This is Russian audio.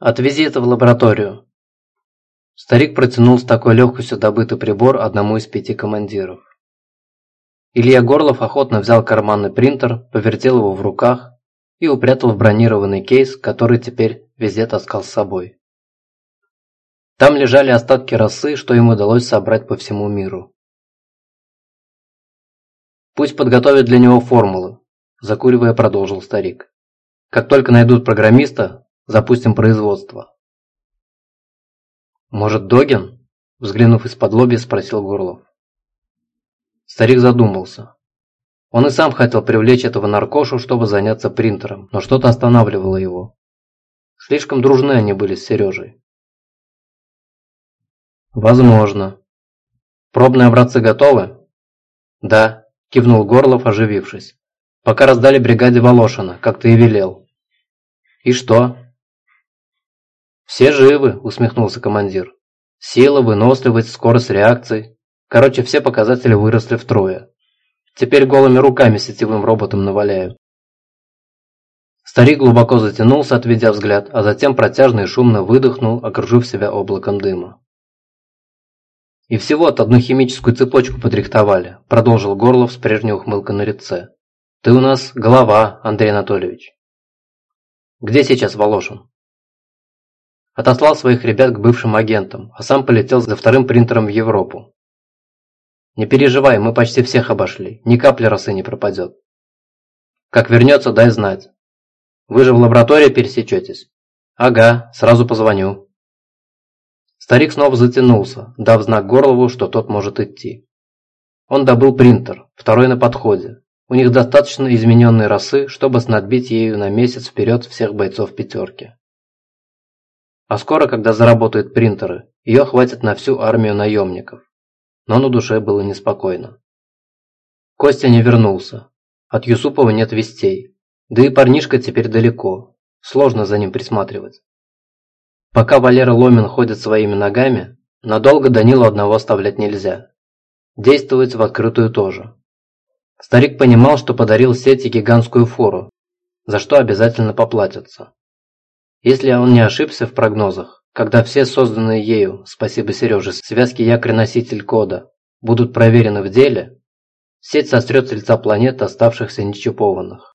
Отвези это в лабораторию. Старик протянул с такой легкостью добытый прибор одному из пяти командиров. Илья Горлов охотно взял карманный принтер, повертел его в руках и упрятал в бронированный кейс, который теперь везде таскал с собой. Там лежали остатки росы, что им удалось собрать по всему миру. «Пусть подготовят для него формулы», – закуривая продолжил старик. «Как только найдут программиста, запустим производство». «Может, Догин?» – взглянув из-под лоби, спросил Горлов. Старик задумался. Он и сам хотел привлечь этого наркошу, чтобы заняться принтером, но что-то останавливало его. Слишком дружны они были с Сережей. «Возможно. Пробные образцы готовы?» «Да», – кивнул Горлов, оживившись. «Пока раздали бригаде Волошина, как ты и велел». «И что?» «Все живы», – усмехнулся командир. «Сила, выносливость, скорость реакции. Короче, все показатели выросли втрое. Теперь голыми руками сетевым роботом наваляют». Старик глубоко затянулся, отведя взгляд, а затем протяжно и шумно выдохнул, окружив себя облаком дыма. «И всего-то одну химическую цепочку подрихтовали», – продолжил Горлов с прежней ухмылкой на лице. «Ты у нас голова, Андрей Анатольевич». «Где сейчас Волошин?» Отослал своих ребят к бывшим агентам, а сам полетел за вторым принтером в Европу. «Не переживай, мы почти всех обошли, ни капли росы не пропадет. Как вернется, дай знать. Вы же в лаборатории пересечетесь?» «Ага, сразу позвоню». Старик снова затянулся, дав знак Горлову, что тот может идти. Он добыл принтер, второй на подходе. У них достаточно измененной росы, чтобы снадбить ею на месяц вперед всех бойцов пятерки. А скоро, когда заработают принтеры, ее хватит на всю армию наемников. Но на душе было неспокойно. Костя не вернулся. От Юсупова нет вестей. Да и парнишка теперь далеко. Сложно за ним присматривать. Пока Валера Ломин ходит своими ногами, надолго Данилу одного оставлять нельзя. Действовать в открытую тоже. Старик понимал, что подарил сети гигантскую фору, за что обязательно поплатятся. Если он не ошибся в прогнозах, когда все созданные ею, спасибо Сереже, связки якорь-носитель кода будут проверены в деле, сеть сострет с лица планет, оставшихся нечипованных.